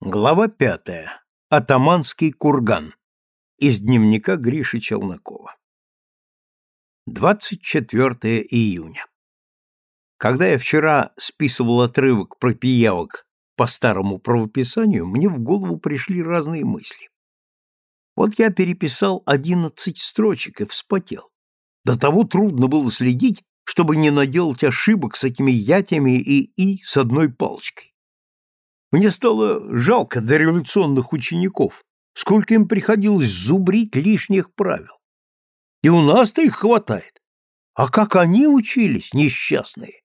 Глава пятая. Атаманский курган. Из дневника Гриши Челнокова. 24 июня. Когда я вчера списывал отрывок про пиявок по старому правописанию, мне в голову пришли разные мысли. Вот я переписал 11 строчек и вспотел. До того трудно было следить, чтобы не наделать ошибок с этими ятями и «и» с одной палочкой. Мне стало жалко дореволюционных учеников, сколько им приходилось зубрить лишних правил. И у нас-то их хватает. А как они учились, несчастные?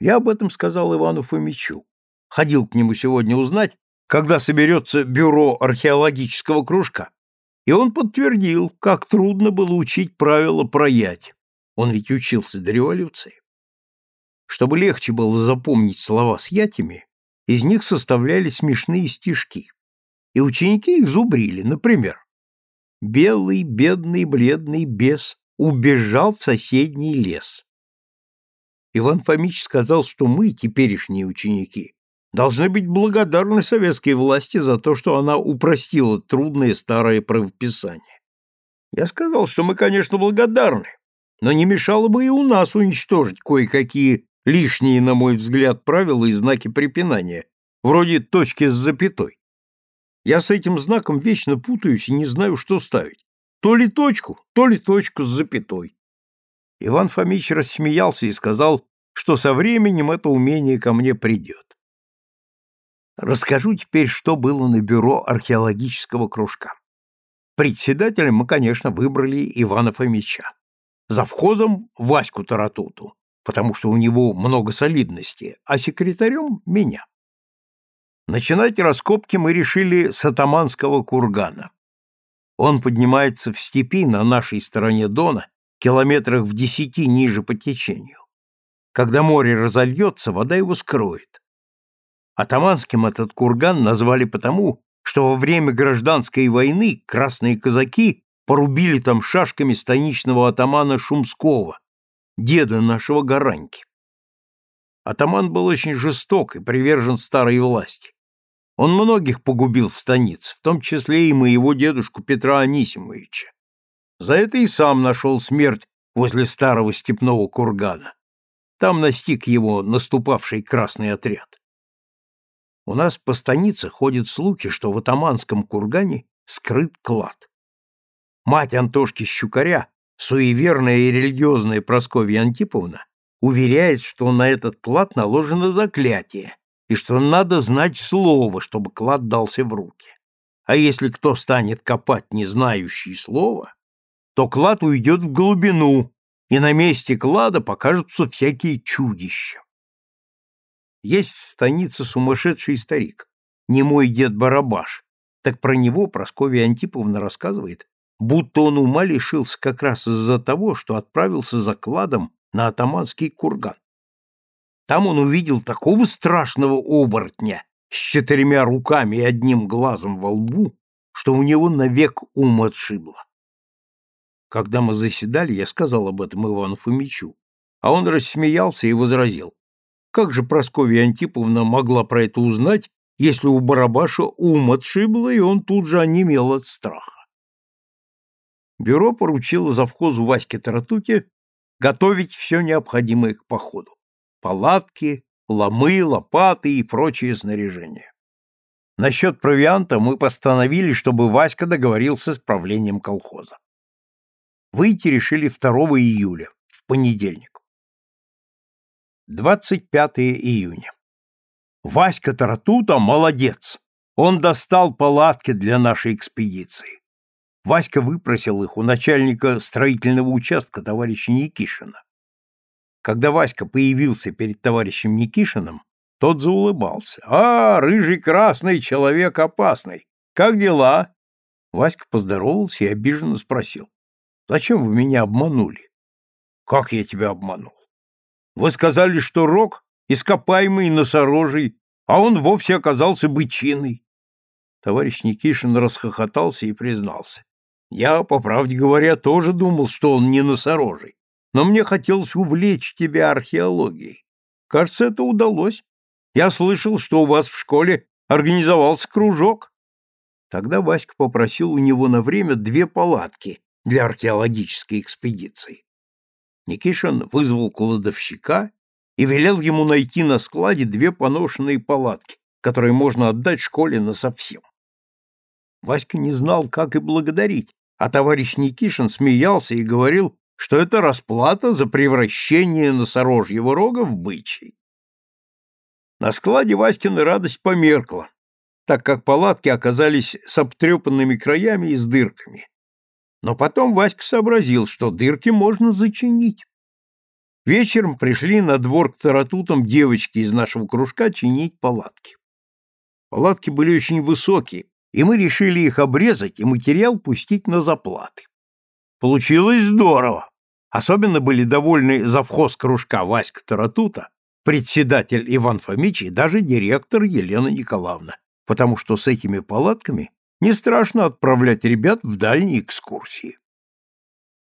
Я об этом сказал Ивану Фомичу. Ходил к нему сегодня узнать, когда соберется бюро археологического кружка. И он подтвердил, как трудно было учить правила про ять. Он ведь учился до революции. Чтобы легче было запомнить слова с ятями, из них составляли смешные стишки. И ученики их зубрили, например, «Белый, бедный, бледный бес убежал в соседний лес». Иван Фомич сказал, что мы, теперешние ученики, должны быть благодарны советской власти за то, что она упростила трудное старое правописание. Я сказал, что мы, конечно, благодарны, но не мешало бы и у нас уничтожить кое-какие лишние, на мой взгляд, правила и знаки препинания, вроде точки с запятой. Я с этим знаком вечно путаюсь и не знаю, что ставить. То ли точку, то ли точку с запятой. Иван Фомич рассмеялся и сказал, что со временем это умение ко мне придет. Расскажу теперь, что было на бюро археологического кружка. Председателем мы, конечно, выбрали Ивана Фомича. Завхозом — Ваську Таратуту, потому что у него много солидности, а секретарем — меня. Начинать раскопки мы решили с атаманского кургана. Он поднимается в степи на нашей стороне Дона, километрах в десяти ниже по течению. Когда море разольется, вода его скроет. Атаманским этот курган назвали потому, что во время гражданской войны красные казаки порубили там шашками станичного атамана Шумского, деда нашего Гараньки. Атаман был очень жесток и привержен старой власти. Он многих погубил в станице, в том числе и моего дедушку Петра Анисимовича. За это и сам нашел смерть возле старого степного кургана. Там настиг его наступавший красный отряд. У нас по станице ходят слухи, что в атаманском кургане скрыт клад. Мать Антошки Щукаря Суеверная и религиозная Прасковья Антиповна уверяет, что на этот клад наложено заклятие, и что надо знать слово, чтобы клад дался в руки. А если кто станет копать не знающий слова, то клад уйдет в глубину, и на месте клада покажутся всякие чудища. Есть в станице сумасшедший старик, не мой дед Барабаш, так про него Прасковья Антиповна рассказывает, будто он ума лишился как раз из-за того, что отправился за кладом на атаманский курган. Там он увидел такого страшного оборотня с четырьмя руками и одним глазом во лбу, что у него навек ум отшибло. Когда мы заседали, я сказал об этом Ивану Фомичу, а он рассмеялся и возразил. Как же Прасковья Антиповна могла про это узнать, если у Барабаша ум отшибло, и он тут же онемел от страха? Бюро поручило завхозу Ваське Таратуке готовить все необходимое к походу. Палатки, ломы, лопаты и прочее снаряжение. Насчет провианта мы постановили, чтобы Васька договорился с правлением колхоза. Выйти решили 2 июля, в понедельник. 25 июня. Васька Таратута молодец. Он достал палатки для нашей экспедиции. Васька выпросил их у начальника строительного участка товарища Никишина. Когда Васька появился перед товарищем Никишиным, тот заулыбался. «А, рыжий красный человек опасный! Как дела?» Васька поздоровался и обиженно спросил. «Зачем вы меня обманули?» «Как я тебя обманул?» «Вы сказали, что рог ископаемый носорожий, а он вовсе оказался бычиной». Товарищ Никишин расхохотался и признался. Я, по правде говоря, тоже думал, что он не носорожий, но мне хотелось увлечь тебя археологией. Кажется, это удалось. Я слышал, что у вас в школе организовался кружок. Тогда Васька попросил у него на время две палатки для археологической экспедиции. Никишин вызвал кладовщика и велел ему найти на складе две поношенные палатки, которые можно отдать школе насовсем. Васька не знал, как и благодарить, а товарищ Никишин смеялся и говорил, что это расплата за превращение носорожьего рога в бычий. На складе Васькина радость померкла, так как палатки оказались с обтрепанными краями и с дырками. Но потом Васька сообразил, что дырки можно зачинить. Вечером пришли на двор к таратутам девочки из нашего кружка чинить палатки. Палатки были очень высокие, и мы решили их обрезать и материал пустить на заплаты. Получилось здорово. Особенно были довольны завхоз кружка Васька Таратута, председатель Иван Фомич и даже директор Елена Николаевна, потому что с этими палатками не страшно отправлять ребят в дальние экскурсии.